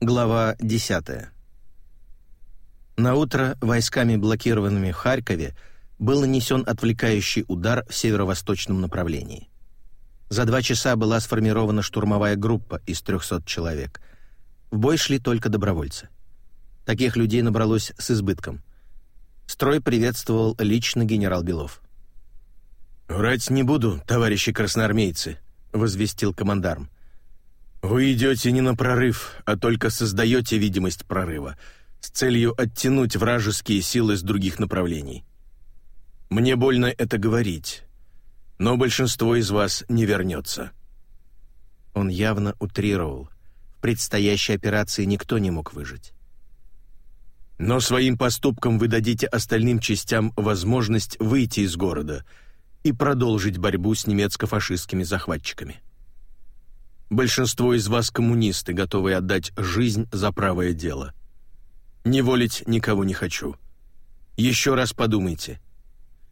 Глава 10. На утро войсками, блокированными в Харькове, был нанесен отвлекающий удар в северо-восточном направлении. За два часа была сформирована штурмовая группа из 300 человек. В бой шли только добровольцы. Таких людей набралось с избытком. Строй приветствовал лично генерал Белов. «Врать не буду, товарищи красноармейцы», — возвестил командарм. «Вы идете не на прорыв, а только создаете видимость прорыва с целью оттянуть вражеские силы с других направлений. Мне больно это говорить, но большинство из вас не вернется». Он явно утрировал. В предстоящей операции никто не мог выжить. «Но своим поступком вы дадите остальным частям возможность выйти из города и продолжить борьбу с немецко-фашистскими захватчиками. Большинство из вас коммунисты, готовые отдать жизнь за правое дело. Не волить никого не хочу. Еще раз подумайте.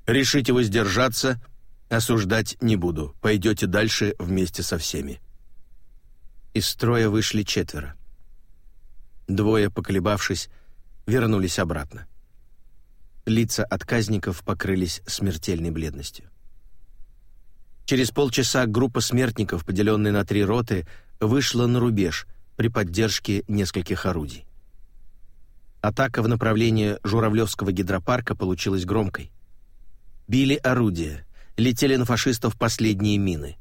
Решите воздержаться, осуждать не буду. Пойдете дальше вместе со всеми. Из строя вышли четверо. Двое, поколебавшись, вернулись обратно. Лица отказников покрылись смертельной бледностью. Через полчаса группа смертников, поделенная на три роты, вышла на рубеж при поддержке нескольких орудий. Атака в направлении Журавлевского гидропарка получилась громкой. Били орудия, летели на фашистов последние мины.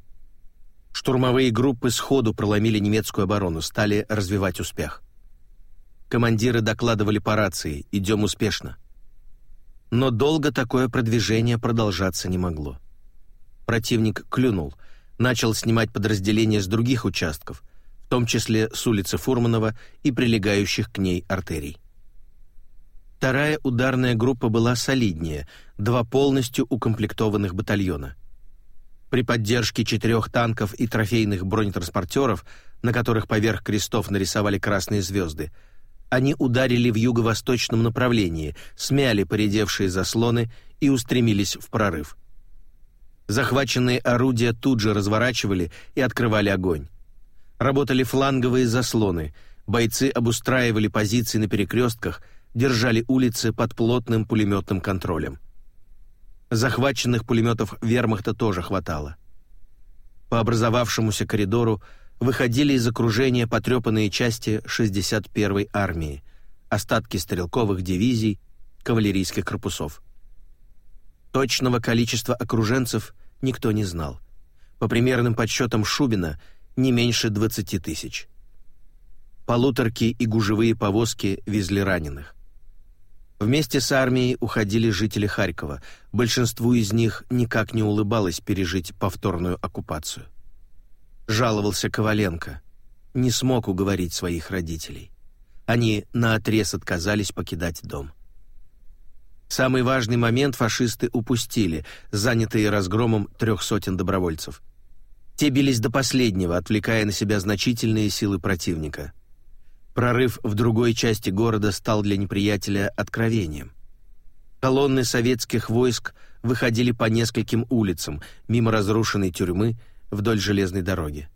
Штурмовые группы сходу проломили немецкую оборону, стали развивать успех. Командиры докладывали по рации «Идем успешно». Но долго такое продвижение продолжаться не могло. Противник клюнул, начал снимать подразделения с других участков, в том числе с улицы Фурманова и прилегающих к ней артерий. Вторая ударная группа была солиднее, два полностью укомплектованных батальона. При поддержке четырех танков и трофейных бронетранспортеров, на которых поверх крестов нарисовали красные звезды, они ударили в юго-восточном направлении, смяли поредевшие заслоны и устремились в прорыв. Захваченные орудия тут же разворачивали и открывали огонь. Работали фланговые заслоны, бойцы обустраивали позиции на перекрестках – держали улицы под плотным пулеметным контролем. Захваченных пулеметов вермахта тоже хватало. По образовавшемуся коридору выходили из окружения потрепанные части 61-й армии, остатки стрелковых дивизий, кавалерийских корпусов. Точного количества окруженцев никто не знал. По примерным подсчетам Шубина, не меньше 20 тысяч. Полуторки и гужевые повозки везли раненых. Вместе с армией уходили жители Харькова. Большинству из них никак не улыбалось пережить повторную оккупацию. Жаловался Коваленко. Не смог уговорить своих родителей. Они наотрез отказались покидать дом. Самый важный момент фашисты упустили, занятые разгромом трех сотен добровольцев. Те бились до последнего, отвлекая на себя значительные силы противника – Прорыв в другой части города стал для неприятеля откровением. Колонны советских войск выходили по нескольким улицам, мимо разрушенной тюрьмы, вдоль железной дороги.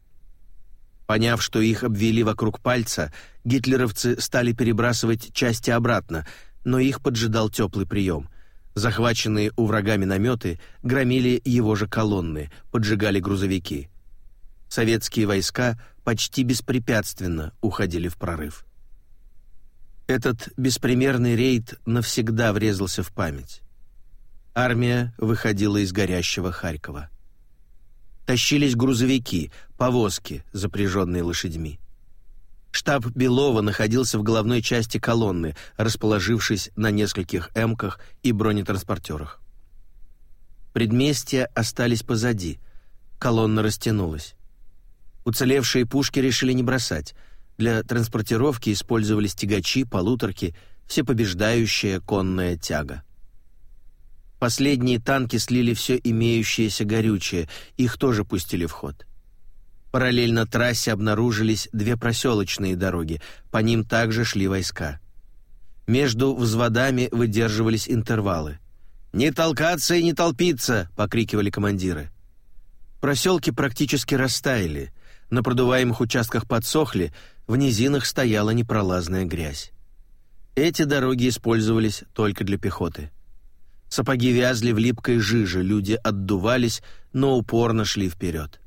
Поняв, что их обвели вокруг пальца, гитлеровцы стали перебрасывать части обратно, но их поджидал теплый прием. Захваченные у врага минометы громили его же колонны, поджигали грузовики. Советские войска почти беспрепятственно уходили в прорыв. Этот беспримерный рейд навсегда врезался в память. Армия выходила из горящего Харькова. Тащились грузовики, повозки, запряженные лошадьми. Штаб Белова находился в головной части колонны, расположившись на нескольких эмках и бронетранспортерах. Предместья остались позади. Колонна растянулась. Уцелевшие пушки решили не бросать. Для транспортировки использовались тягачи, полуторки, всепобеждающая конная тяга. Последние танки слили все имеющееся горючее, их тоже пустили в ход. Параллельно трассе обнаружились две проселочные дороги, по ним также шли войска. Между взводами выдерживались интервалы. «Не толкаться и не толпиться!» — покрикивали командиры. Проселки практически растаяли, на продуваемых участках подсохли, в низинах стояла непролазная грязь. Эти дороги использовались только для пехоты. Сапоги вязли в липкой жиже, люди отдувались, но упорно шли вперед.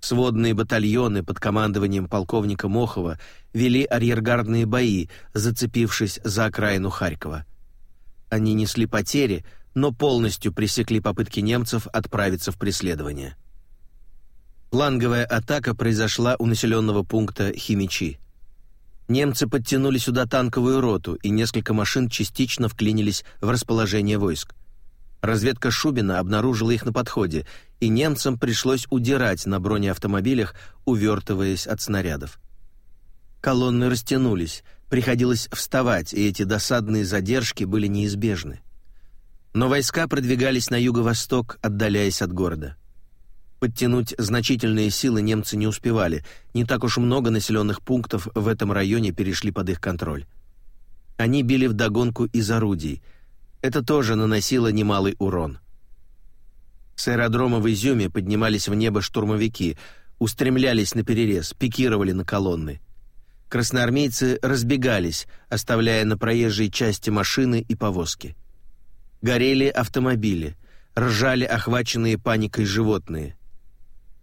Сводные батальоны под командованием полковника Мохова вели арьергардные бои, зацепившись за окраину Харькова. Они несли потери, но полностью пресекли попытки немцев отправиться в преследование. Фланговая атака произошла у населенного пункта Химичи. Немцы подтянули сюда танковую роту, и несколько машин частично вклинились в расположение войск. Разведка Шубина обнаружила их на подходе, и немцам пришлось удирать на бронеавтомобилях, увертываясь от снарядов. Колонны растянулись, приходилось вставать, и эти досадные задержки были неизбежны. Но войска продвигались на юго-восток, отдаляясь от города. Подтянуть значительные силы немцы не успевали, не так уж много населенных пунктов в этом районе перешли под их контроль. Они били вдогонку из орудий. Это тоже наносило немалый урон. С аэродрома в Изюме поднимались в небо штурмовики, устремлялись на перерез, пикировали на колонны. Красноармейцы разбегались, оставляя на проезжей части машины и повозки. Горели автомобили, ржали охваченные паникой животные.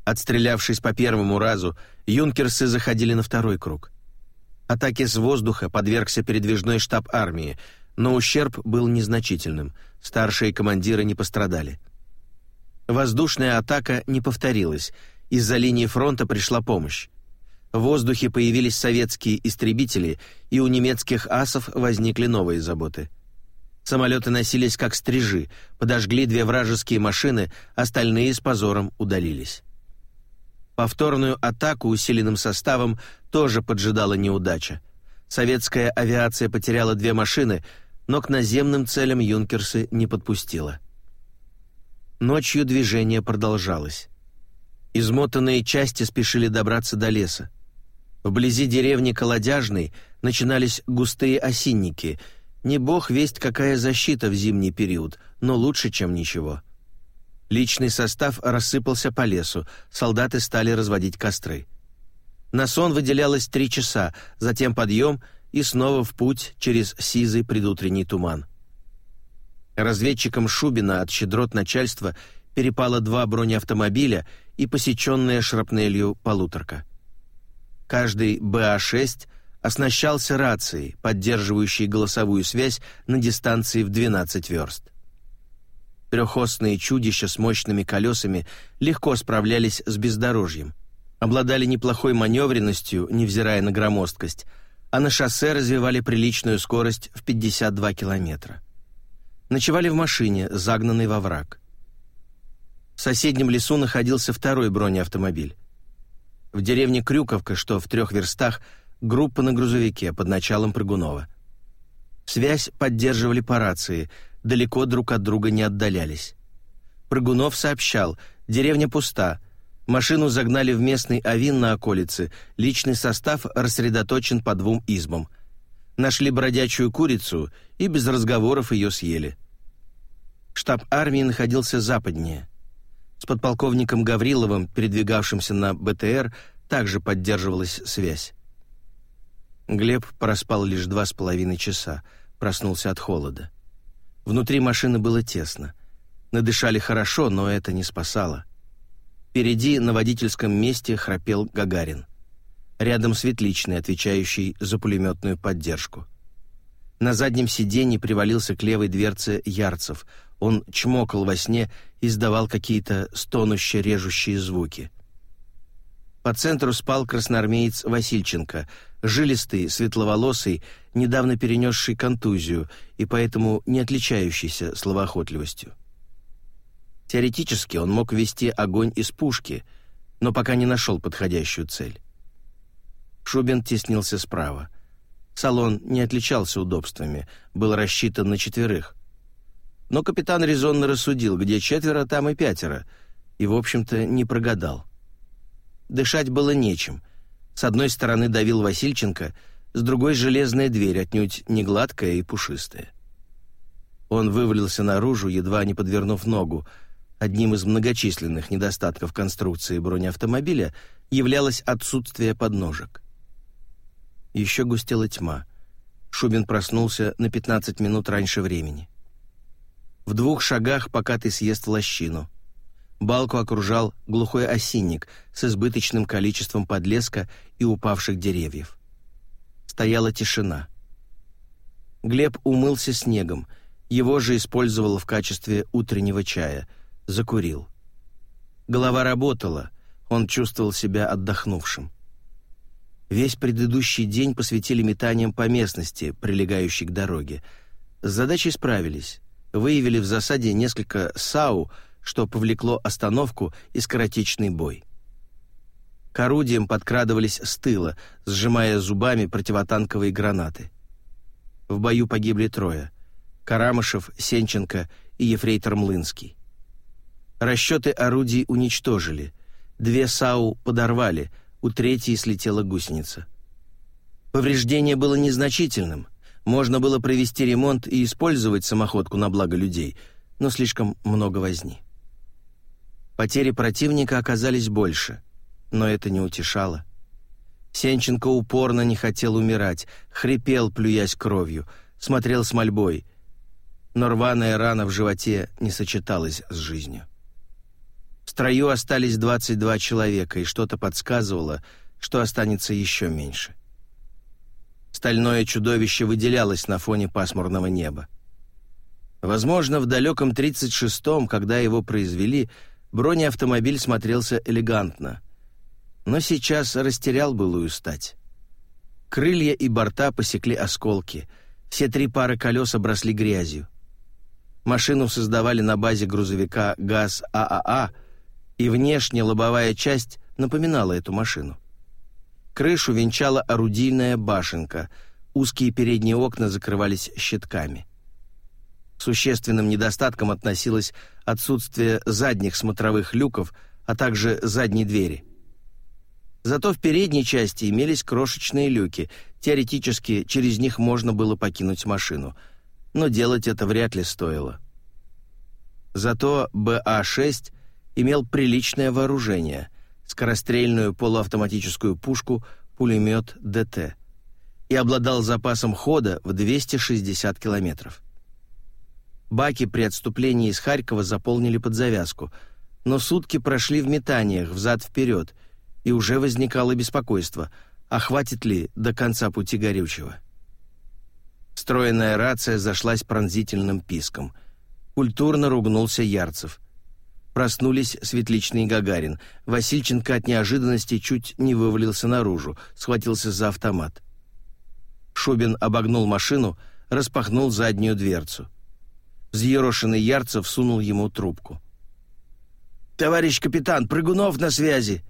Отстрелявшись по первому разу, юнкерсы заходили на второй круг. Атаке с воздуха подвергся передвижной штаб армии, но ущерб был незначительным, старшие командиры не пострадали. Воздушная атака не повторилась, из-за линии фронта пришла помощь. В воздухе появились советские истребители, и у немецких асов возникли новые заботы. Самолеты носились как стрижи, подожгли две вражеские машины, остальные с позором удалились. Повторную атаку усиленным составом тоже поджидала неудача. Советская авиация потеряла две машины, но к наземным целям юнкерсы не подпустила. Ночью движение продолжалось. Измотанные части спешили добраться до леса. Вблизи деревни Колодяжной начинались густые осинники. Не бог весть какая защита в зимний период, но лучше, чем ничего. — Личный состав рассыпался по лесу, солдаты стали разводить костры. На сон выделялось три часа, затем подъем и снова в путь через сизый предутренний туман. Разведчикам Шубина от щедрот начальства перепало два бронеавтомобиля и посеченная шрапнелью полуторка. Каждый БА-6 оснащался рацией, поддерживающей голосовую связь на дистанции в 12 верст. Трехосные чудища с мощными колесами легко справлялись с бездорожьем, обладали неплохой маневренностью, невзирая на громоздкость, а на шоссе развивали приличную скорость в 52 километра. Ночевали в машине, загнанной во враг. В соседнем лесу находился второй бронеавтомобиль. В деревне Крюковка, что в трех верстах, группа на грузовике под началом Прыгунова. Связь поддерживали по рации — далеко друг от друга не отдалялись. Прыгунов сообщал, деревня пуста, машину загнали в местный авин на околице, личный состав рассредоточен по двум избам. Нашли бродячую курицу и без разговоров ее съели. Штаб армии находился западнее. С подполковником Гавриловым, передвигавшимся на БТР, также поддерживалась связь. Глеб проспал лишь два с половиной часа, проснулся от холода. Внутри машины было тесно. Надышали хорошо, но это не спасало. Впереди на водительском месте храпел Гагарин. Рядом светличный, отвечающий за пулеметную поддержку. На заднем сиденье привалился к левой дверце Ярцев. Он чмокал во сне и издавал какие-то стонуще-режущие звуки. По центру спал красноармеец Васильченко, жилистый, светловолосый, недавно перенесший контузию и поэтому не отличающийся словоохотливостью. Теоретически он мог вести огонь из пушки, но пока не нашел подходящую цель. Шубин теснился справа. Салон не отличался удобствами, был рассчитан на четверых. Но капитан резонно рассудил, где четверо, там и пятеро, и, в общем-то, не прогадал. Дышать было нечем. С одной стороны давил Васильченко, с другой — железная дверь, отнюдь не гладкая и пушистая. Он вывалился наружу, едва не подвернув ногу. Одним из многочисленных недостатков конструкции бронеавтомобиля являлось отсутствие подножек. Еще густела тьма. Шубин проснулся на 15 минут раньше времени. В двух шагах покатый съезд в лощину. Балку окружал глухой осинник с избыточным количеством подлеска и упавших деревьев. Стояла тишина. Глеб умылся снегом, его же использовал в качестве утреннего чая, закурил. Голова работала, он чувствовал себя отдохнувшим. Весь предыдущий день посвятили метаниям по местности, прилегающей к дороге. С задачей справились. Выявили в засаде несколько САУ, что повлекло остановку и скоротечный бой. К орудиям подкрадывались с тыла, сжимая зубами противотанковые гранаты. В бою погибли трое — Карамышев, Сенченко и ефрейтор Млынский. Расчеты орудий уничтожили. Две САУ подорвали, у третьей слетела гусеница. Повреждение было незначительным. Можно было провести ремонт и использовать самоходку на благо людей, но слишком много возни. Потери противника оказались больше, но это не утешало. Сенченко упорно не хотел умирать, хрипел, плюясь кровью, смотрел с мольбой, но рваная рана в животе не сочеталась с жизнью. В строю остались 22 человека, и что-то подсказывало, что останется еще меньше. Стальное чудовище выделялось на фоне пасмурного неба. Возможно, в далеком 36-м, когда его произвели, бронеавтомобиль смотрелся элегантно. Но сейчас растерял былую стать. Крылья и борта посекли осколки, все три пары колес обросли грязью. Машину создавали на базе грузовика ГАЗ ААА, и внешне лобовая часть напоминала эту машину. Крышу венчала орудийная башенка, узкие передние окна закрывались щитками. Существенным недостатком относилось отсутствие задних смотровых люков, а также задней двери. Зато в передней части имелись крошечные люки, теоретически через них можно было покинуть машину, но делать это вряд ли стоило. Зато БА-6 имел приличное вооружение — скорострельную полуавтоматическую пушку, пулемет ДТ и обладал запасом хода в 260 километров. Баки при отступлении из Харькова заполнили под завязку, но сутки прошли в метаниях взад-вперед, и уже возникало беспокойство, а хватит ли до конца пути горючего. Встроенная рация зашлась пронзительным писком. Культурно ругнулся Ярцев. Проснулись Светличный и Гагарин. Васильченко от неожиданности чуть не вывалился наружу, схватился за автомат. Шубин обогнул машину, распахнул заднюю дверцу. Взъерошенный Ярцев сунул ему трубку. «Товарищ капитан, Прыгунов на связи!»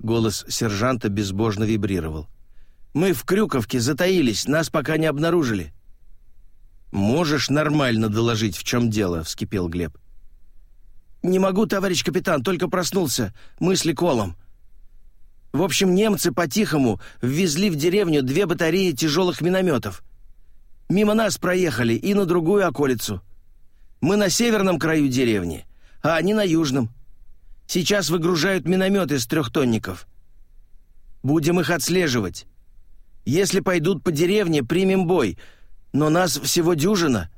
Голос сержанта безбожно вибрировал. «Мы в Крюковке затаились, нас пока не обнаружили». «Можешь нормально доложить, в чем дело?» — вскипел Глеб. «Не могу, товарищ капитан, только проснулся. Мысли колом». В общем, немцы по-тихому ввезли в деревню две батареи тяжелых минометов. Мимо нас проехали и на другую околицу. Мы на северном краю деревни, а они на южном. Сейчас выгружают минометы с трехтонников. Будем их отслеживать. Если пойдут по деревне, примем бой, но нас всего дюжина.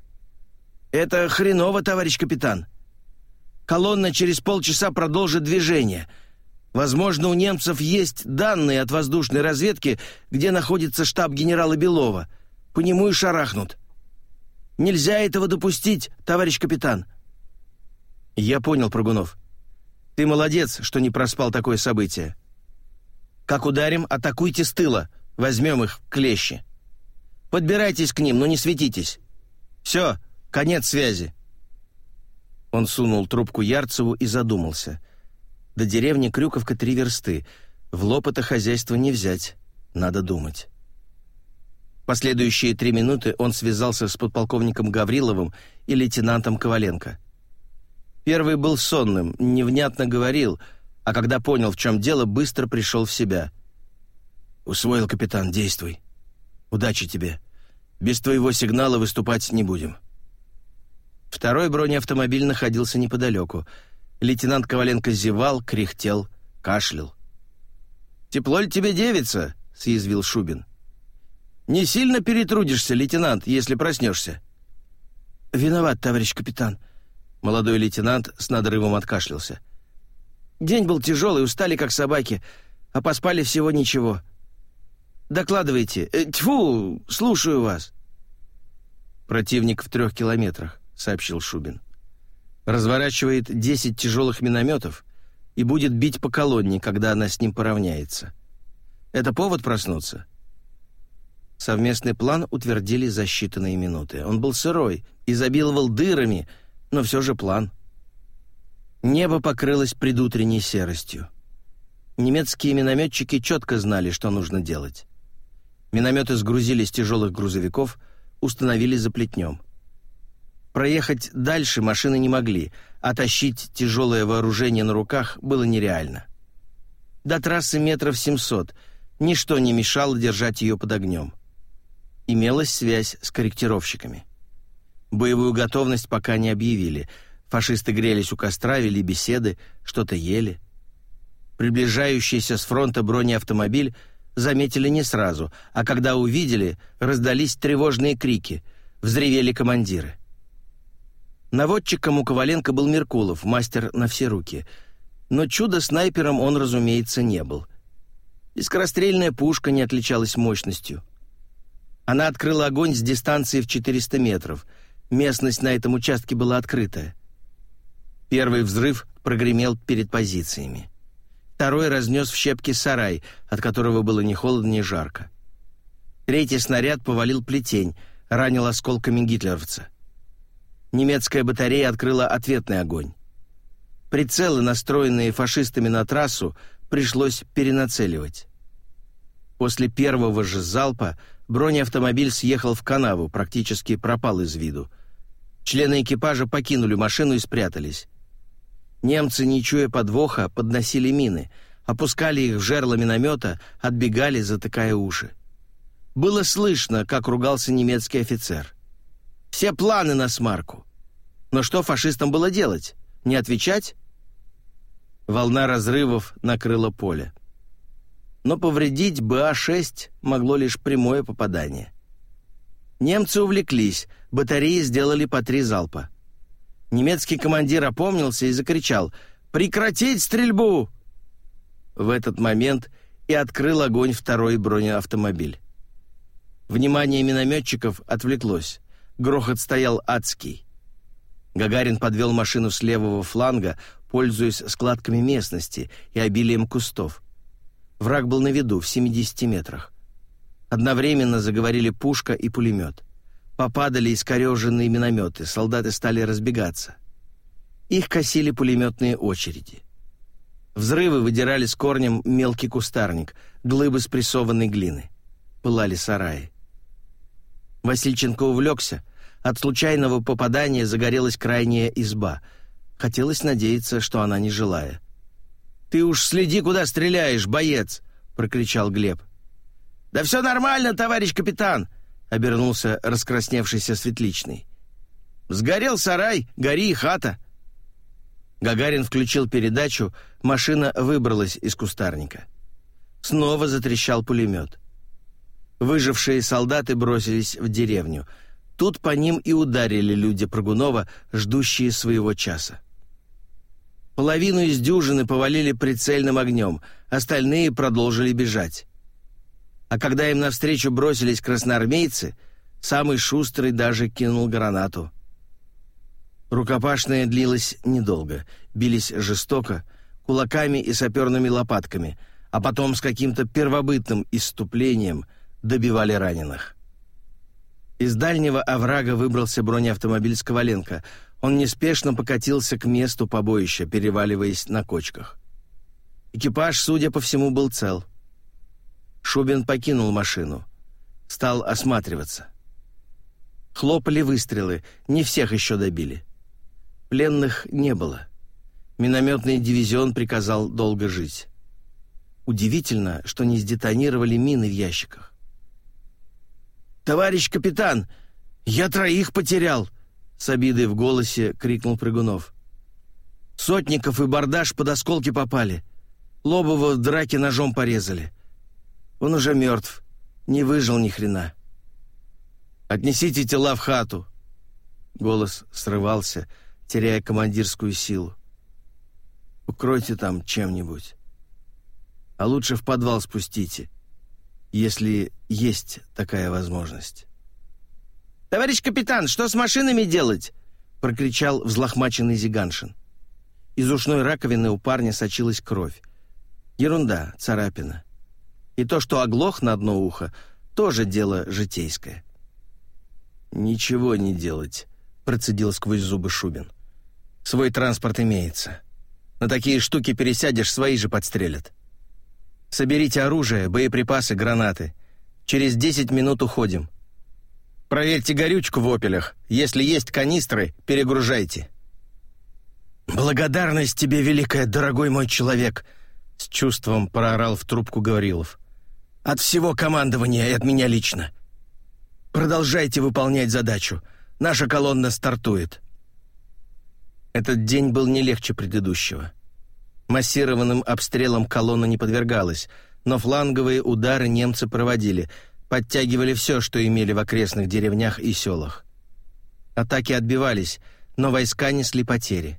Это хреново, товарищ капитан. Колонна через полчаса продолжит движение. Возможно, у немцев есть данные от воздушной разведки, где находится штаб генерала Белова. По нему и шарахнут. Нельзя этого допустить, товарищ капитан. Я понял, Прогунов. Ты молодец, что не проспал такое событие. Как ударим, атакуйте с тыла. Возьмем их в клещи. Подбирайтесь к ним, но не светитесь. Все, конец связи. Он сунул трубку Ярцеву и задумался. До деревни Крюковка три версты. В лоб это хозяйство не взять. Надо думать. Последующие три минуты он связался с подполковником Гавриловым и лейтенантом Коваленко. Первый был сонным, невнятно говорил, а когда понял, в чем дело, быстро пришел в себя. «Усвоил, капитан, действуй. Удачи тебе. Без твоего сигнала выступать не будем». Второй бронеавтомобиль находился неподалеку. Лейтенант Коваленко зевал, кряхтел, кашлял. «Тепло ли тебе девица?» — съязвил Шубин. Не сильно перетрудишься, лейтенант, если проснешься?» «Виноват, товарищ капитан». Молодой лейтенант с надрывом откашлялся. «День был тяжелый, устали как собаки, а поспали всего ничего. Докладывайте. Э, тьфу, слушаю вас». «Противник в трех километрах», — сообщил Шубин. «Разворачивает десять тяжелых минометов и будет бить по колонне, когда она с ним поравняется. Это повод проснуться?» Совместный план утвердили за считанные минуты. Он был сырой, изобиловал дырами, но все же план. Небо покрылось предутренней серостью. Немецкие минометчики четко знали, что нужно делать. Минометы сгрузили с тяжелых грузовиков, установили за плетнем. Проехать дальше машины не могли, а тащить тяжелое вооружение на руках было нереально. До трассы метров 700 ничто не мешало держать ее под огнем имелась связь с корректировщиками. Боевую готовность пока не объявили. Фашисты грелись у костра, вели беседы, что-то ели. Приближающийся с фронта бронеавтомобиль заметили не сразу, а когда увидели, раздались тревожные крики, взревели командиры. Наводчиком у Коваленко был Меркулов, мастер на все руки. Но чудо-снайпером он, разумеется, не был. И пушка не отличалась мощностью. Она открыла огонь с дистанции в 400 метров. Местность на этом участке была открытая. Первый взрыв прогремел перед позициями. Второй разнес в щепки сарай, от которого было ни холодно, ни жарко. Третий снаряд повалил плетень, ранил осколками гитлеровца. Немецкая батарея открыла ответный огонь. Прицелы, настроенные фашистами на трассу, пришлось перенацеливать. После первого же залпа бронеавтомобиль съехал в канаву, практически пропал из виду. Члены экипажа покинули машину и спрятались. Немцы, не чуя подвоха, подносили мины, опускали их в жерло миномета, отбегали, затыкая уши. Было слышно, как ругался немецкий офицер. Все планы на смарку. Но что фашистам было делать? Не отвечать? Волна разрывов накрыла поле но повредить БА-6 могло лишь прямое попадание. Немцы увлеклись, батареи сделали по три залпа. Немецкий командир опомнился и закричал «Прекратить стрельбу!» В этот момент и открыл огонь второй бронеавтомобиль. Внимание минометчиков отвлеклось. Грохот стоял адский. Гагарин подвел машину с левого фланга, пользуясь складками местности и обилием кустов. Враг был на виду, в 70 метрах. Одновременно заговорили пушка и пулемет. Попадали искореженные минометы, солдаты стали разбегаться. Их косили пулеметные очереди. Взрывы выдирали с корнем мелкий кустарник, глыбы спрессованной глины. Пылали сараи. Васильченко увлекся. От случайного попадания загорелась крайняя изба. Хотелось надеяться, что она не жилая. «Ты уж следи, куда стреляешь, боец!» — прокричал Глеб. «Да все нормально, товарищ капитан!» — обернулся раскрасневшийся Светличный. «Сгорел сарай, гори и хата!» Гагарин включил передачу, машина выбралась из кустарника. Снова затрещал пулемет. Выжившие солдаты бросились в деревню. Тут по ним и ударили люди Прогунова, ждущие своего часа. Половину из дюжины повалили прицельным огнем, остальные продолжили бежать. А когда им навстречу бросились красноармейцы, самый шустрый даже кинул гранату. Рукопашная длилась недолго, бились жестоко, кулаками и саперными лопатками, а потом с каким-то первобытным исступлением добивали раненых. Из дальнего оврага выбрался бронеавтомобиль с Коваленко — он неспешно покатился к месту побоища, переваливаясь на кочках. Экипаж, судя по всему, был цел. Шубин покинул машину. Стал осматриваться. Хлопали выстрелы, не всех еще добили. Пленных не было. Минометный дивизион приказал долго жить. Удивительно, что не сдетонировали мины в ящиках. «Товарищ капитан, я троих потерял!» с обидой в голосе крикнул Прыгунов. Сотников и Бардаш под осколки попали. Лобова в драке ножом порезали. Он уже мертв, не выжил ни хрена. «Отнесите тела в хату!» Голос срывался, теряя командирскую силу. «Укройте там чем-нибудь. А лучше в подвал спустите, если есть такая возможность». «Товарищ капитан, что с машинами делать?» — прокричал взлохмаченный Зиганшин. Из ушной раковины у парня сочилась кровь. Ерунда, царапина. И то, что оглох на одно ухо, тоже дело житейское. «Ничего не делать», — процедил сквозь зубы Шубин. «Свой транспорт имеется. На такие штуки пересядешь, свои же подстрелят. Соберите оружие, боеприпасы, гранаты. Через десять минут уходим. Проверьте горючку в «Опелях». Если есть канистры, перегружайте». «Благодарность тебе, великая, дорогой мой человек!» С чувством проорал в трубку Гаврилов. «От всего командования и от меня лично. Продолжайте выполнять задачу. Наша колонна стартует». Этот день был не легче предыдущего. Массированным обстрелом колонна не подвергалась, но фланговые удары немцы проводили, подтягивали все, что имели в окрестных деревнях и селах. Атаки отбивались, но войска несли потери.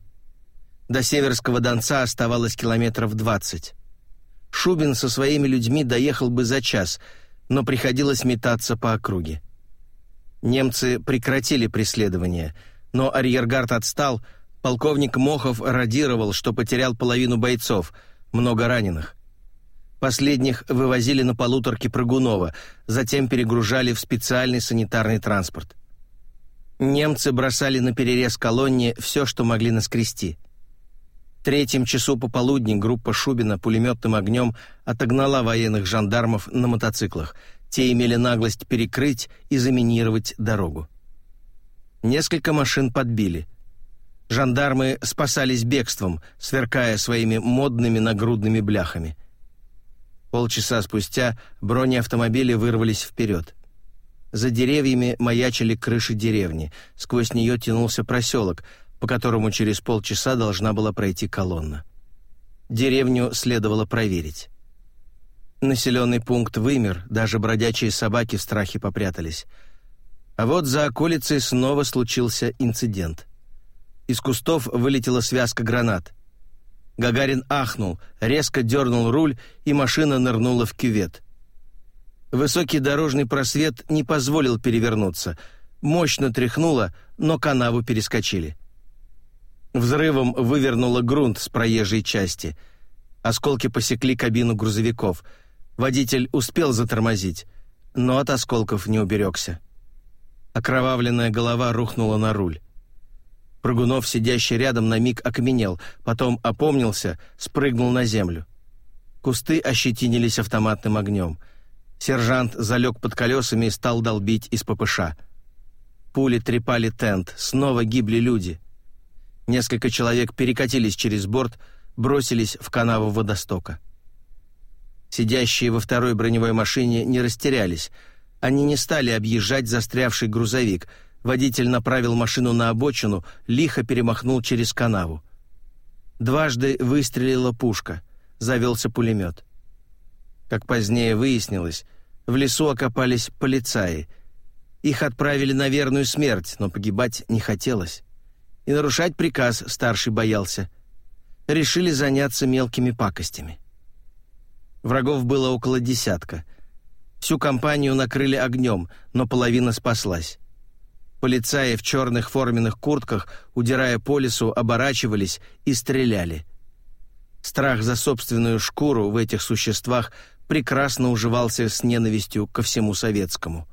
До Северского Донца оставалось километров двадцать. Шубин со своими людьми доехал бы за час, но приходилось метаться по округе. Немцы прекратили преследование, но арьергард отстал, полковник Мохов радировал, что потерял половину бойцов, много раненых. Последних вывозили на полуторке Прыгунова, затем перегружали в специальный санитарный транспорт. Немцы бросали на перерез колонне все, что могли наскрести. В третьем часу пополудни группа Шубина пулеметным огнем отогнала военных жандармов на мотоциклах — те имели наглость перекрыть и заминировать дорогу. Несколько машин подбили. Жандармы спасались бегством, сверкая своими модными нагрудными бляхами. Полчаса спустя бронеавтомобили вырвались вперед. За деревьями маячили крыши деревни, сквозь нее тянулся проселок, по которому через полчаса должна была пройти колонна. Деревню следовало проверить. Населенный пункт вымер, даже бродячие собаки в страхе попрятались. А вот за околицей снова случился инцидент. Из кустов вылетела связка гранат. Гагарин ахнул, резко дернул руль, и машина нырнула в кювет. Высокий дорожный просвет не позволил перевернуться. Мощно тряхнуло, но канаву перескочили. Взрывом вывернуло грунт с проезжей части. Осколки посекли кабину грузовиков — Водитель успел затормозить, но от осколков не уберегся. Окровавленная голова рухнула на руль. Прыгунов, сидящий рядом, на миг окаменел, потом опомнился, спрыгнул на землю. Кусты ощетинились автоматным огнем. Сержант залег под колесами и стал долбить из ППШ. Пули трепали тент, снова гибли люди. Несколько человек перекатились через борт, бросились в канаву водостока. Сидящие во второй броневой машине не растерялись. Они не стали объезжать застрявший грузовик. Водитель направил машину на обочину, лихо перемахнул через канаву. Дважды выстрелила пушка. Завелся пулемет. Как позднее выяснилось, в лесу окопались полицаи. Их отправили на верную смерть, но погибать не хотелось. И нарушать приказ старший боялся. Решили заняться мелкими пакостями. Врагов было около десятка. Всю компанию накрыли огнем, но половина спаслась. Полицаи в черных форменных куртках, удирая по лесу, оборачивались и стреляли. Страх за собственную шкуру в этих существах прекрасно уживался с ненавистью ко всему советскому.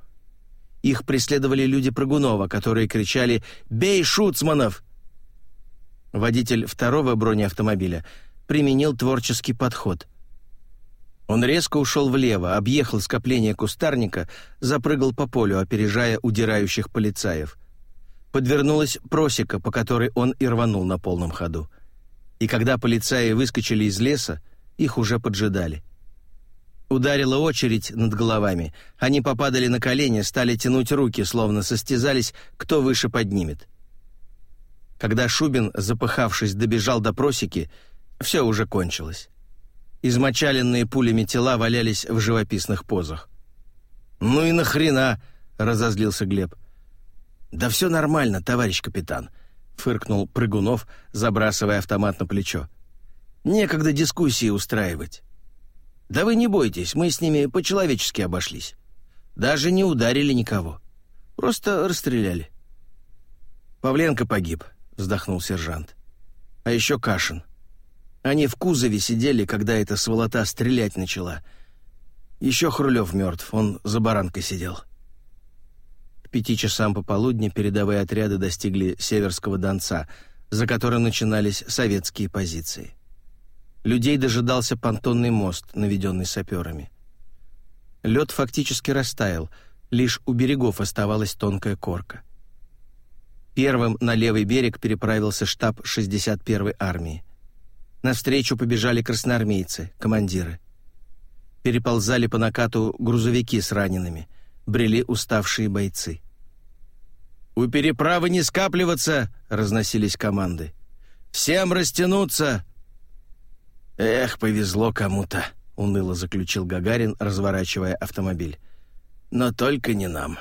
Их преследовали люди Прыгунова, которые кричали «Бей шуцманов!». Водитель второго бронеавтомобиля применил творческий подход – он резко ушел влево, объехал скопление кустарника, запрыгал по полю, опережая удирающих полицаев. Подвернулась просека, по которой он и рванул на полном ходу. И когда полицаи выскочили из леса, их уже поджидали. Ударила очередь над головами. Они попадали на колени, стали тянуть руки, словно состязались, кто выше поднимет. Когда Шубин, запыхавшись, добежал до просеки, все уже кончилось. Измочаленные пулями тела валялись в живописных позах. «Ну и нахрена!» —— разозлился Глеб. «Да все нормально, товарищ капитан», — фыркнул Прыгунов, забрасывая автомат на плечо. «Некогда дискуссии устраивать. Да вы не бойтесь, мы с ними по-человечески обошлись. Даже не ударили никого. Просто расстреляли». «Павленко погиб», — вздохнул сержант. «А еще Кашин. Они в кузове сидели, когда эта сволота стрелять начала. Еще Хрулев мертв, он за баранкой сидел». К пяти часам пополудни передовые отряды достигли Северского Донца, за которым начинались советские позиции. Людей дожидался понтонный мост, наведенный саперами. Лед фактически растаял, лишь у берегов оставалась тонкая корка. Первым на левый берег переправился штаб 61-й армии. Навстречу побежали красноармейцы, командиры. Переползали по накату грузовики с ранеными, брели уставшие бойцы. «У переправы не скапливаться!» — разносились команды. «Всем растянуться!» «Эх, повезло кому-то!» — уныло заключил Гагарин, разворачивая автомобиль. «Но только не нам».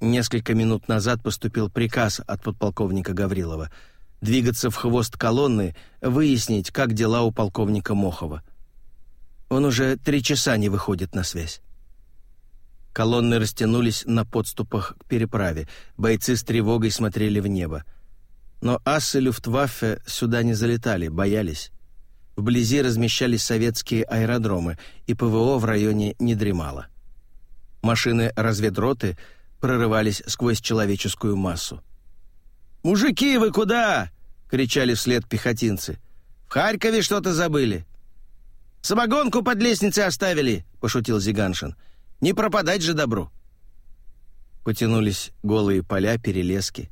Несколько минут назад поступил приказ от подполковника Гаврилова двигаться в хвост колонны, выяснить, как дела у полковника Мохова. Он уже три часа не выходит на связь. Колонны растянулись на подступах к переправе. Бойцы с тревогой смотрели в небо. Но асы Люфтваффе сюда не залетали, боялись. Вблизи размещались советские аэродромы, и ПВО в районе не дремало. Машины разведроты прорывались сквозь человеческую массу. «Мужики, вы куда?» — кричали вслед пехотинцы. «В Харькове что-то забыли». «Самогонку под лестницей оставили», — пошутил Зиганшин. «Не пропадать же добру». Потянулись голые поля, перелески.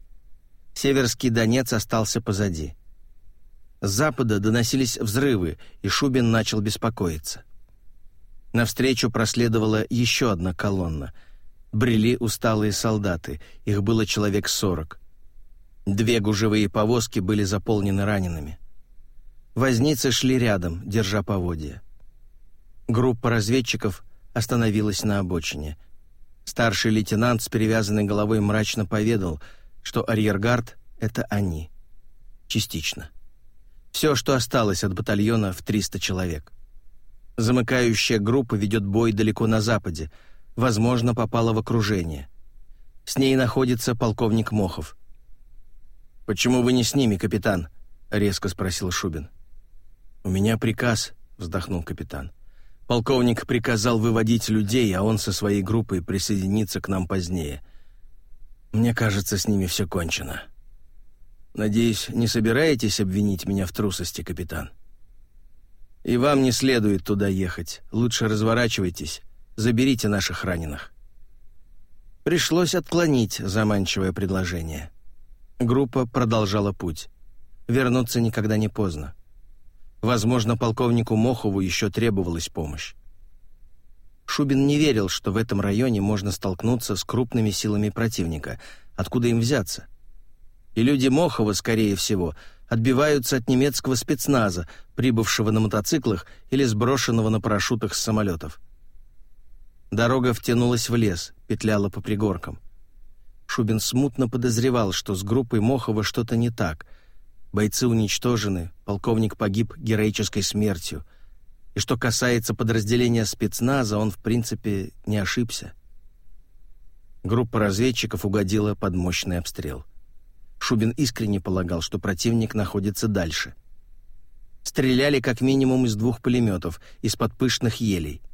Северский Донец остался позади. С запада доносились взрывы, и Шубин начал беспокоиться. Навстречу проследовала еще одна колонна — брели усталые солдаты, их было человек сорок. Две гужевые повозки были заполнены ранеными. Возницы шли рядом, держа поводья. Группа разведчиков остановилась на обочине. Старший лейтенант с перевязанной головой мрачно поведал, что арьергард — это они. Частично. Все, что осталось от батальона в 300 человек. Замыкающая группа ведет бой далеко на западе — возможно, попала в окружение. С ней находится полковник Мохов. «Почему вы не с ними, капитан?» — резко спросил Шубин. «У меня приказ», — вздохнул капитан. «Полковник приказал выводить людей, а он со своей группой присоединится к нам позднее. Мне кажется, с ними все кончено. Надеюсь, не собираетесь обвинить меня в трусости, капитан?» «И вам не следует туда ехать. Лучше разворачивайтесь Заберите наших раненых». Пришлось отклонить заманчивое предложение. Группа продолжала путь. Вернуться никогда не поздно. Возможно, полковнику Мохову еще требовалась помощь. Шубин не верил, что в этом районе можно столкнуться с крупными силами противника. Откуда им взяться? И люди Мохова, скорее всего, отбиваются от немецкого спецназа, прибывшего на мотоциклах или сброшенного на парашютах с самолетов. Дорога втянулась в лес, петляла по пригоркам. Шубин смутно подозревал, что с группой Мохова что-то не так. Бойцы уничтожены, полковник погиб героической смертью. И что касается подразделения спецназа, он, в принципе, не ошибся. Группа разведчиков угодила под мощный обстрел. Шубин искренне полагал, что противник находится дальше. Стреляли как минимум из двух пулеметов, из-под пышных елей —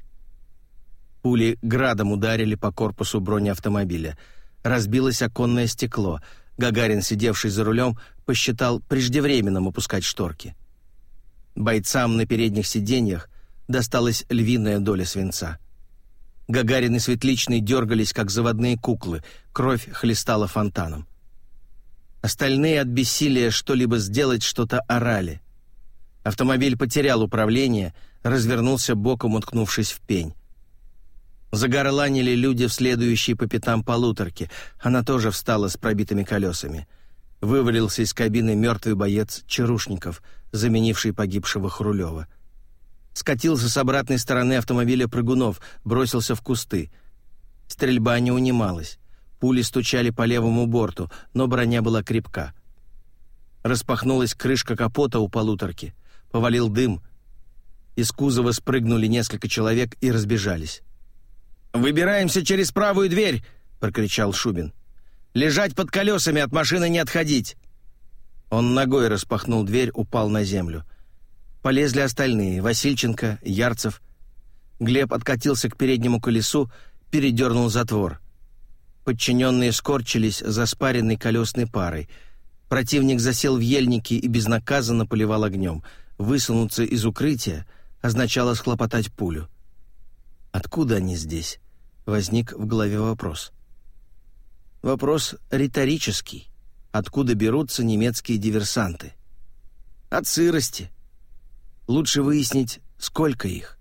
Пули градом ударили по корпусу бронеавтомобиля. Разбилось оконное стекло. Гагарин, сидевший за рулем, посчитал преждевременным опускать шторки. Бойцам на передних сиденьях досталась львиная доля свинца. Гагарин и Светличный дергались, как заводные куклы, кровь хлестала фонтаном. Остальные от бессилия что-либо сделать что-то орали. Автомобиль потерял управление, развернулся боком, уткнувшись в пень. Загорланили люди в следующей по пятам полуторке. Она тоже встала с пробитыми колесами. Вывалился из кабины мертвый боец Чарушников, заменивший погибшего Хрулева. Скатился с обратной стороны автомобиля прыгунов, бросился в кусты. Стрельба не унималась. Пули стучали по левому борту, но броня была крепка. Распахнулась крышка капота у полуторки. Повалил дым. Из кузова спрыгнули несколько человек и разбежались. «Выбираемся через правую дверь!» — прокричал Шубин. «Лежать под колесами, от машины не отходить!» Он ногой распахнул дверь, упал на землю. Полезли остальные — Васильченко, Ярцев. Глеб откатился к переднему колесу, передернул затвор. Подчиненные скорчились за спаренной колесной парой. Противник засел в ельнике и безнаказанно поливал огнем. Высунуться из укрытия означало схлопотать пулю. «Откуда они здесь?» — возник в голове вопрос. Вопрос риторический. Откуда берутся немецкие диверсанты? От сырости. Лучше выяснить, сколько их.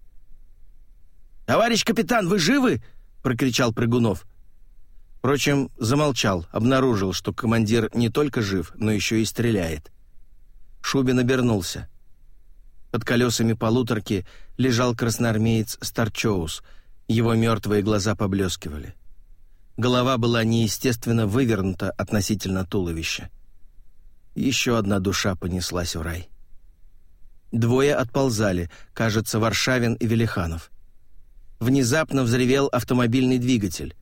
«Товарищ капитан, вы живы?» — прокричал Прыгунов. Впрочем, замолчал, обнаружил, что командир не только жив, но еще и стреляет. Шубин обернулся. Под колесами полуторки лежал красноармеец Старчоус. Его мертвые глаза поблескивали. Голова была неестественно вывернута относительно туловища. Еще одна душа понеслась в рай. Двое отползали, кажется, Варшавин и Велиханов. Внезапно взревел автомобильный двигатель.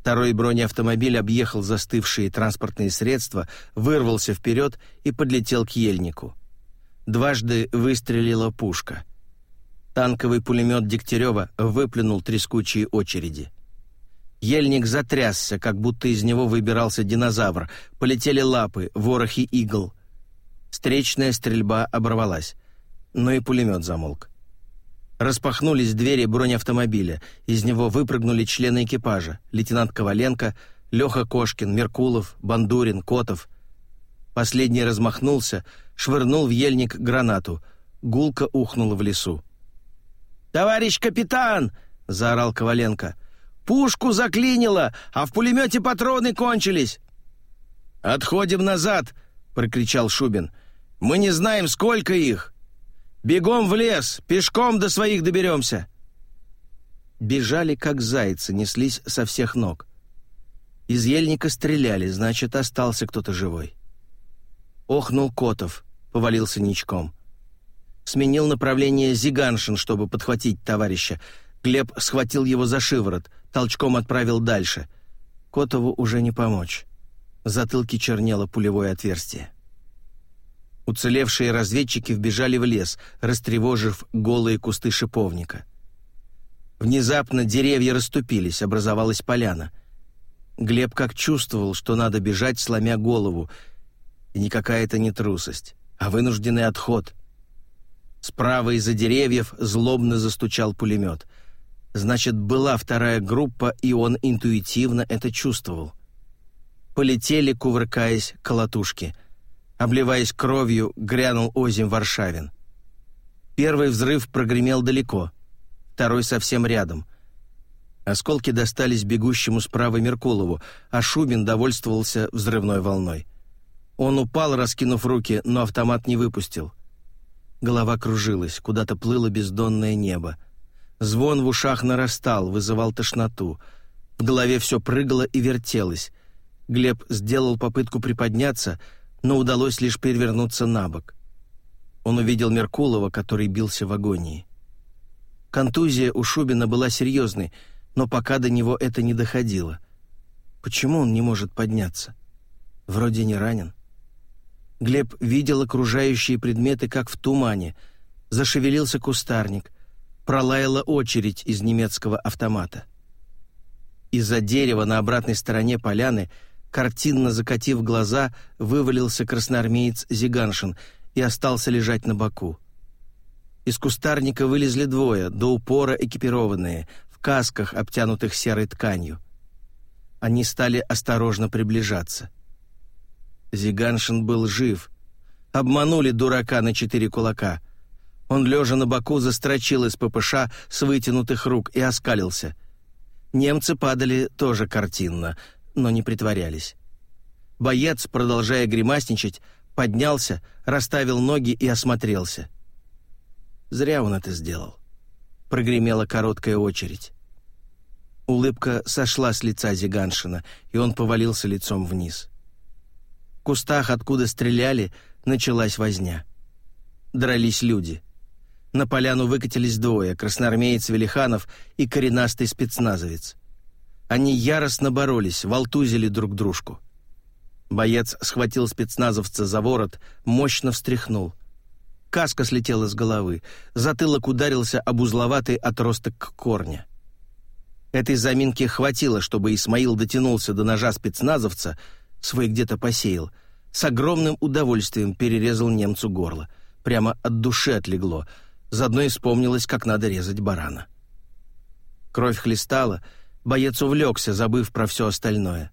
Второй бронеавтомобиль объехал застывшие транспортные средства, вырвался вперед и подлетел к ельнику. Дважды выстрелила пушка. Танковый пулемет Дегтярева выплюнул трескучие очереди. Ельник затрясся, как будто из него выбирался динозавр. Полетели лапы, ворохи игл. Встречная стрельба оборвалась, но и пулемет замолк. Распахнулись двери бронеавтомобиля. Из него выпрыгнули члены экипажа. Лейтенант Коваленко, Леха Кошкин, Меркулов, Бандурин, Котов. Последний размахнулся, швырнул в ельник гранату. Гулка ухнула в лесу. «Товарищ капитан!» — заорал Коваленко. «Пушку заклинило, а в пулемете патроны кончились!» «Отходим назад!» — прокричал Шубин. «Мы не знаем, сколько их!» Бегом в лес, пешком до своих доберемся!» Бежали, как зайцы, неслись со всех ног. Из ельника стреляли, значит, остался кто-то живой. Охнул Котов, повалился ничком. Сменил направление Зиганшин, чтобы подхватить товарища. Глеб схватил его за шиворот, толчком отправил дальше. Котову уже не помочь. В затылке чернело пулевое отверстие. Уцелевшие разведчики вбежали в лес, растревожив голые кусты шиповника. Внезапно деревья расступились, образовалась поляна. Глеб как чувствовал, что надо бежать, сломя голову. И никакая это не трусость, а вынужденный отход. Справа из-за деревьев злобно застучал пулемет. Значит, была вторая группа, и он интуитивно это чувствовал. Полетели, кувыркаясь, колотушки — Обливаясь кровью, грянул озим Варшавин. Первый взрыв прогремел далеко, второй совсем рядом. Осколки достались бегущему справа Меркулову, а Шубин довольствовался взрывной волной. Он упал, раскинув руки, но автомат не выпустил. Голова кружилась, куда-то плыло бездонное небо. Звон в ушах нарастал, вызывал тошноту. В голове все прыгало и вертелось. Глеб сделал попытку приподняться — но удалось лишь перевернуться на бок. Он увидел Меркулова, который бился в агонии. Контузия у Шубина была серьезной, но пока до него это не доходило. Почему он не может подняться? Вроде не ранен. Глеб видел окружающие предметы, как в тумане. Зашевелился кустарник. Пролаяла очередь из немецкого автомата. Из-за дерева на обратной стороне поляны — картинно закатив глаза, вывалился красноармеец Зиганшин и остался лежать на боку. Из кустарника вылезли двое, до упора экипированные, в касках, обтянутых серой тканью. Они стали осторожно приближаться. Зиганшин был жив. Обманули дурака на четыре кулака. Он, лежа на боку, застрочил из ППШ с вытянутых рук и оскалился. Немцы падали тоже картинно — но не притворялись. Боец, продолжая гримасничать, поднялся, расставил ноги и осмотрелся. Зря он это сделал. Прогремела короткая очередь. Улыбка сошла с лица Зиганшина, и он повалился лицом вниз. Кустах, откуда стреляли, началась возня. Дрались люди. На поляну выкатились двое — красноармеец Велиханов и коренастый спецназовец. Они яростно боролись, волтузили друг дружку. Боец схватил спецназовца за ворот, мощно встряхнул. Каска слетела с головы, затылок ударился об узловатый отросток корня. Этой заминки хватило, чтобы Исмаил дотянулся до ножа спецназовца, свой где-то посеял, с огромным удовольствием перерезал немцу горло. Прямо от души отлегло. Заодно и вспомнилось, как надо резать барана. Кровь хлестала, боец увлекся, забыв про все остальное.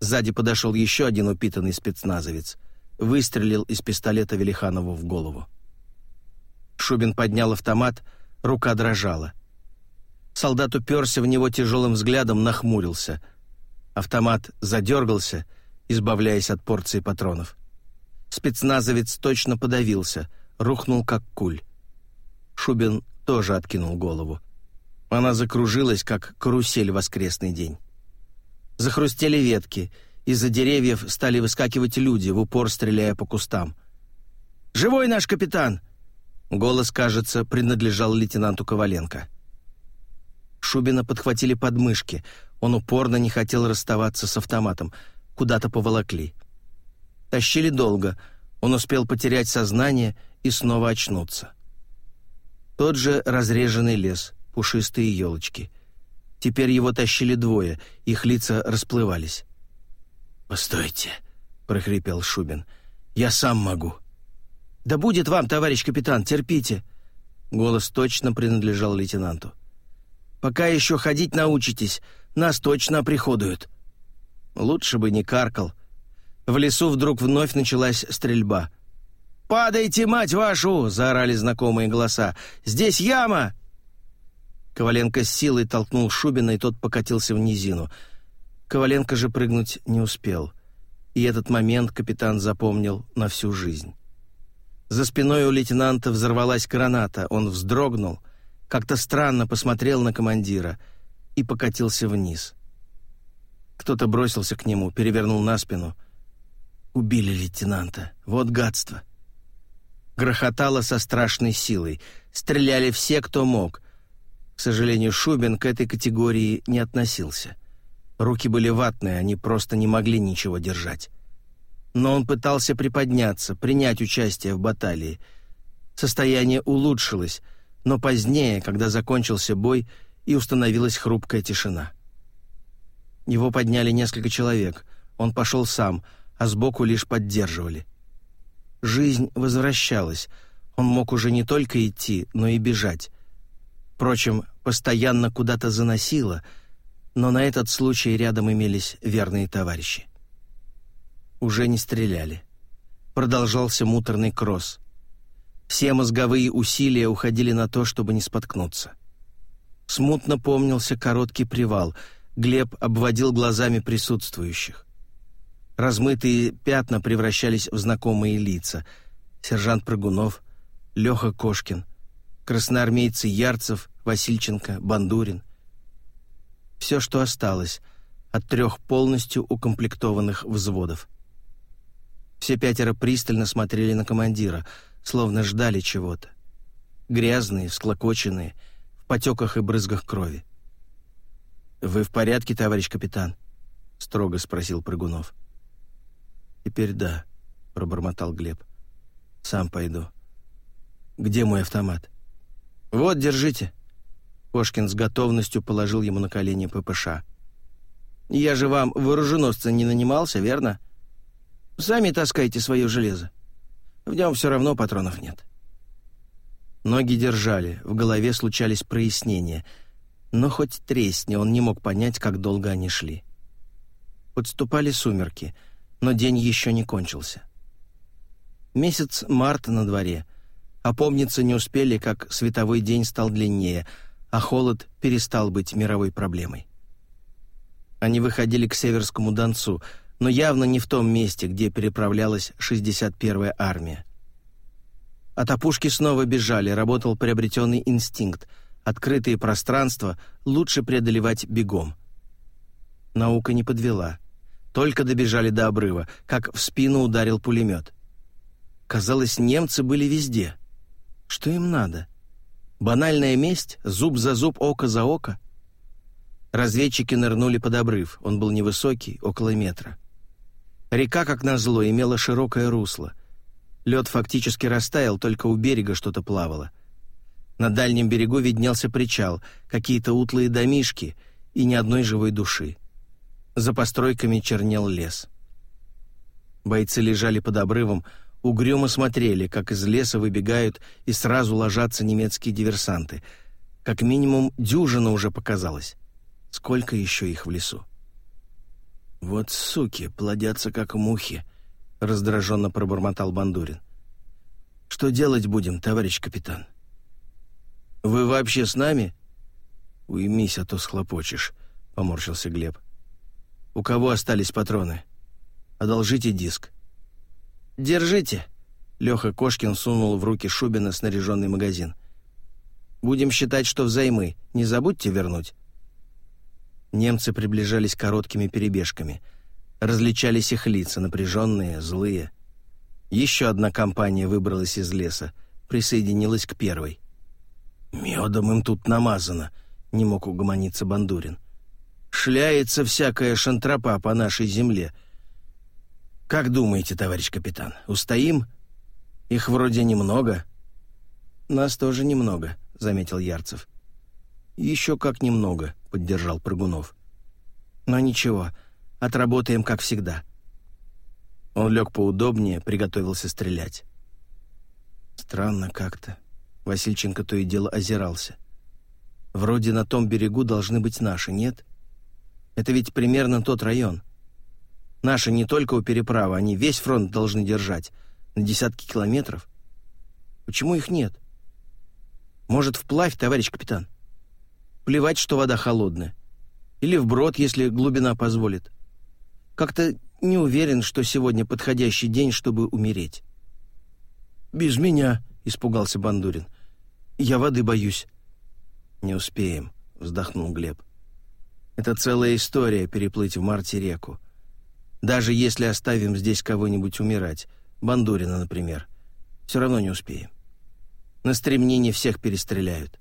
Сзади подошел еще один упитанный спецназовец. Выстрелил из пистолета Велиханову в голову. Шубин поднял автомат, рука дрожала. Солдат уперся в него тяжелым взглядом, нахмурился. Автомат задергался, избавляясь от порции патронов. Спецназовец точно подавился, рухнул как куль. Шубин тоже откинул голову. Она закружилась, как карусель в воскресный день. Захрустели ветки, из-за деревьев стали выскакивать люди, в упор стреляя по кустам. «Живой наш капитан!» Голос, кажется, принадлежал лейтенанту Коваленко. Шубина подхватили подмышки. Он упорно не хотел расставаться с автоматом. Куда-то поволокли. Тащили долго. Он успел потерять сознание и снова очнуться. Тот же разреженный лес, пушистые елочки. Теперь его тащили двое, их лица расплывались. «Постойте», — прохрипел Шубин. «Я сам могу». «Да будет вам, товарищ капитан, терпите». Голос точно принадлежал лейтенанту. Пока еще ходить научитесь, нас точно оприходуют». Лучше бы не каркал. В лесу вдруг вновь началась стрельба. «Падайте, мать вашу!» — заорали знакомые голоса. «Здесь яма!» Коваленко с силой толкнул Шубина, и тот покатился в низину. Коваленко же прыгнуть не успел. И этот момент капитан запомнил на всю жизнь. За спиной у лейтенанта взорвалась граната. Он вздрогнул — как-то странно посмотрел на командира и покатился вниз. Кто-то бросился к нему, перевернул на спину. Убили лейтенанта. Вот гадство. Грохотало со страшной силой. Стреляли все, кто мог. К сожалению, Шубин к этой категории не относился. Руки были ватные, они просто не могли ничего держать. Но он пытался приподняться, принять участие в баталии. Состояние улучшилось — но позднее, когда закончился бой и установилась хрупкая тишина. Его подняли несколько человек, он пошел сам, а сбоку лишь поддерживали. Жизнь возвращалась, он мог уже не только идти, но и бежать. Впрочем, постоянно куда-то заносило, но на этот случай рядом имелись верные товарищи. Уже не стреляли. Продолжался муторный кросс. Все мозговые усилия уходили на то, чтобы не споткнуться. Смутно помнился короткий привал. Глеб обводил глазами присутствующих. Размытые пятна превращались в знакомые лица. Сержант Прыгунов, Леха Кошкин, красноармейцы Ярцев, Васильченко, Бандурин. Все, что осталось от трех полностью укомплектованных взводов. Все пятеро пристально смотрели на командира — словно ждали чего-то. Грязные, всклокоченные, потеках и брызгах крови. «Вы в порядке, товарищ капитан?» — строго спросил Прыгунов. «Теперь да», — пробормотал Глеб. «Сам пойду. Где мой автомат?» «Вот, держите». Кошкин с готовностью положил ему на колени ППШ. «Я же вам вооруженосца не нанимался, верно? Сами таскайте свое железо. В нем все равно патронов нет. Ноги держали, в голове случались прояснения, но хоть тресни, он не мог понять, как долго они шли. Подступали сумерки, но день еще не кончился. Месяц марта на дворе. Опомниться не успели, как световой день стал длиннее, а холод перестал быть мировой проблемой. Они выходили к Северскому Донцу — но явно не в том месте, где переправлялась 61-я армия. От опушки снова бежали, работал приобретенный инстинкт. открытые пространства лучше преодолевать бегом. Наука не подвела. Только добежали до обрыва, как в спину ударил пулемет. Казалось, немцы были везде. Что им надо? Банальная месть, зуб за зуб, око за око. Разведчики нырнули под обрыв, он был невысокий, около метра. Река, как назло, имела широкое русло. Лед фактически растаял, только у берега что-то плавало. На дальнем берегу виднелся причал, какие-то утлые домишки и ни одной живой души. За постройками чернел лес. Бойцы лежали под обрывом, угрюмо смотрели, как из леса выбегают и сразу ложатся немецкие диверсанты. Как минимум дюжина уже показалась. Сколько еще их в лесу? «Вот суки, плодятся как мухи», — раздраженно пробормотал Бандурин. «Что делать будем, товарищ капитан?» «Вы вообще с нами?» «Уймись, а то схлопочешь», — поморщился Глеб. «У кого остались патроны? Одолжите диск». «Держите!» — Леха Кошкин сунул в руки Шубина снаряженный магазин. «Будем считать, что взаймы. Не забудьте вернуть». Немцы приближались короткими перебежками. Различались их лица, напряженные, злые. Еще одна компания выбралась из леса, присоединилась к первой. «Медом им тут намазано», — не мог угомониться Бандурин. «Шляется всякая шантропа по нашей земле», — «Как думаете, товарищ капитан, устоим? Их вроде немного». «Нас тоже немного», — заметил Ярцев. «Еще как немного», — поддержал Прыгунов. «Но ничего, отработаем, как всегда». Он лег поудобнее, приготовился стрелять. Странно как-то. Васильченко то и дело озирался. Вроде на том берегу должны быть наши, нет? Это ведь примерно тот район. Наши не только у переправы, они весь фронт должны держать, на десятки километров. Почему их нет? Может, вплавь, товарищ капитан? Плевать, что вода холодная. Или вброд, если глубина позволит. Как-то не уверен, что сегодня подходящий день, чтобы умереть. «Без меня», — испугался Бандурин. «Я воды боюсь». «Не успеем», — вздохнул Глеб. «Это целая история переплыть в марте реку. Даже если оставим здесь кого-нибудь умирать, Бандурина, например, все равно не успеем. На стремнение всех перестреляют».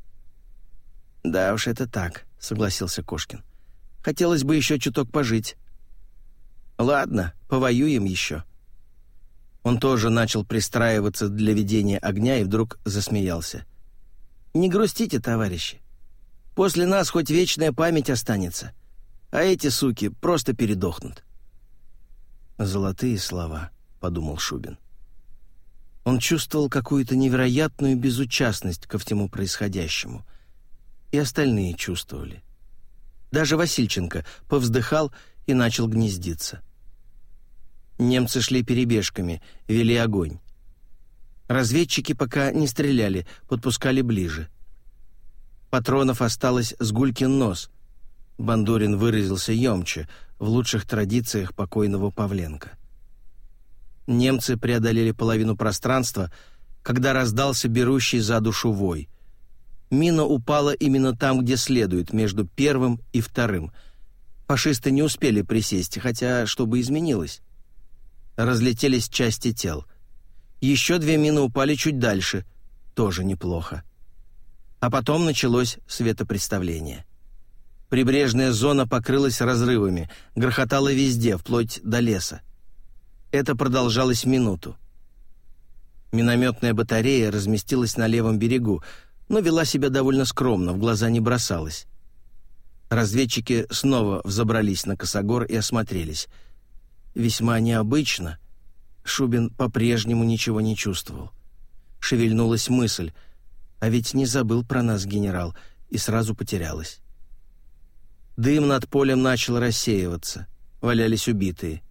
«Да уж, это так», — согласился Кошкин. «Хотелось бы еще чуток пожить». «Ладно, повоюем еще». Он тоже начал пристраиваться для ведения огня и вдруг засмеялся. «Не грустите, товарищи. После нас хоть вечная память останется, а эти суки просто передохнут». «Золотые слова», — подумал Шубин. Он чувствовал какую-то невероятную безучастность ко всему происходящему. И остальные чувствовали. Даже Васильченко повздыхал и начал гнездиться. Немцы шли перебежками, вели огонь. Разведчики пока не стреляли, подпускали ближе. Патронов осталось с гулькин нос. Бандурин выразился емче — в лучших традициях покойного Павленко. Немцы преодолели половину пространства, когда раздался берущий за душу вой. Мина упала именно там, где следует, между первым и вторым. Фашисты не успели присесть, хотя что бы изменилось? Разлетелись части тел. Еще две мины упали чуть дальше, тоже неплохо. А потом началось светопредставление. Прибрежная зона покрылась разрывами, грохотала везде, вплоть до леса. Это продолжалось минуту. Минометная батарея разместилась на левом берегу, но вела себя довольно скромно, в глаза не бросалась. Разведчики снова взобрались на косогор и осмотрелись. Весьма необычно. Шубин по-прежнему ничего не чувствовал. Шевельнулась мысль, а ведь не забыл про нас генерал, и сразу потерялась. Дым над полем начал рассеиваться. Валялись убитые.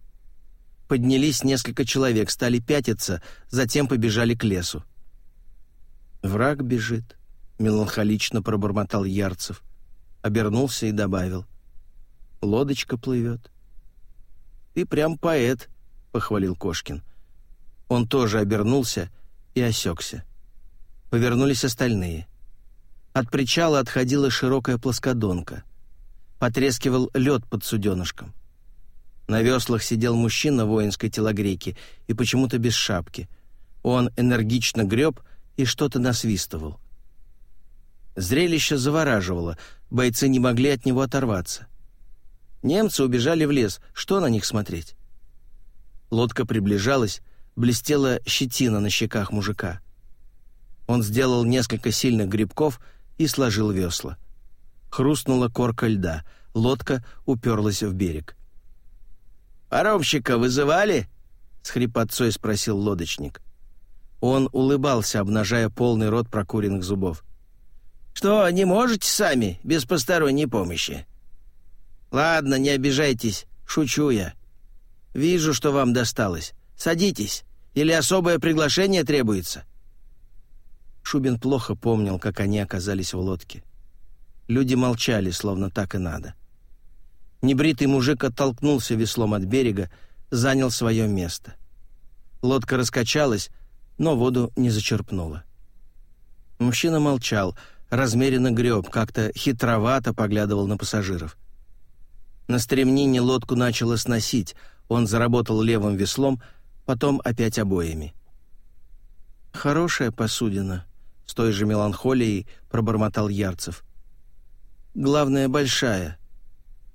Поднялись несколько человек, стали пятиться, затем побежали к лесу. «Враг бежит», — меланхолично пробормотал Ярцев. Обернулся и добавил. «Лодочка плывет». «Ты прям поэт», — похвалил Кошкин. Он тоже обернулся и осекся. Повернулись остальные. От причала отходила широкая плоскодонка. Потрескивал лед под суденышком. На веслах сидел мужчина воинской телогрейке и почему-то без шапки. Он энергично греб и что-то насвистывал. Зрелище завораживало, бойцы не могли от него оторваться. Немцы убежали в лес, что на них смотреть? Лодка приближалась, блестела щетина на щеках мужика. Он сделал несколько сильных грибков и сложил весла. Хрустнула корка льда, лодка уперлась в берег. «Паромщика вызывали?» — с хрипотцой спросил лодочник. Он улыбался, обнажая полный рот прокуренных зубов. «Что, не можете сами, без посторонней помощи?» «Ладно, не обижайтесь, шучу я. Вижу, что вам досталось. Садитесь, или особое приглашение требуется?» Шубин плохо помнил, как они оказались в лодке. Люди молчали, словно так и надо. Небритый мужик оттолкнулся веслом от берега, занял свое место. Лодка раскачалась, но воду не зачерпнула. Мужчина молчал, размеренно греб, как-то хитровато поглядывал на пассажиров. На стремнине лодку начало сносить, он заработал левым веслом, потом опять обоями. «Хорошая посудина», — с той же меланхолией пробормотал Ярцев. «Главное, большая.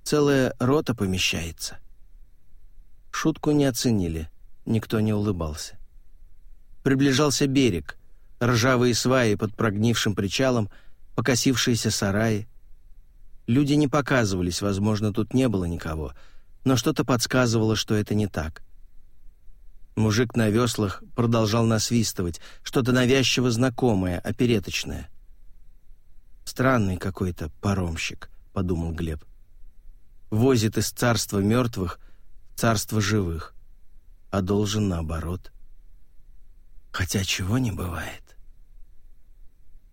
Целая рота помещается». Шутку не оценили, никто не улыбался. Приближался берег, ржавые сваи под прогнившим причалом, покосившиеся сараи. Люди не показывались, возможно, тут не было никого, но что-то подсказывало, что это не так. Мужик на веслах продолжал насвистывать, что-то навязчиво знакомое, опереточное. «Странный какой-то паромщик», — подумал Глеб. «Возит из царства мертвых в царство живых, а должен наоборот». Хотя чего не бывает.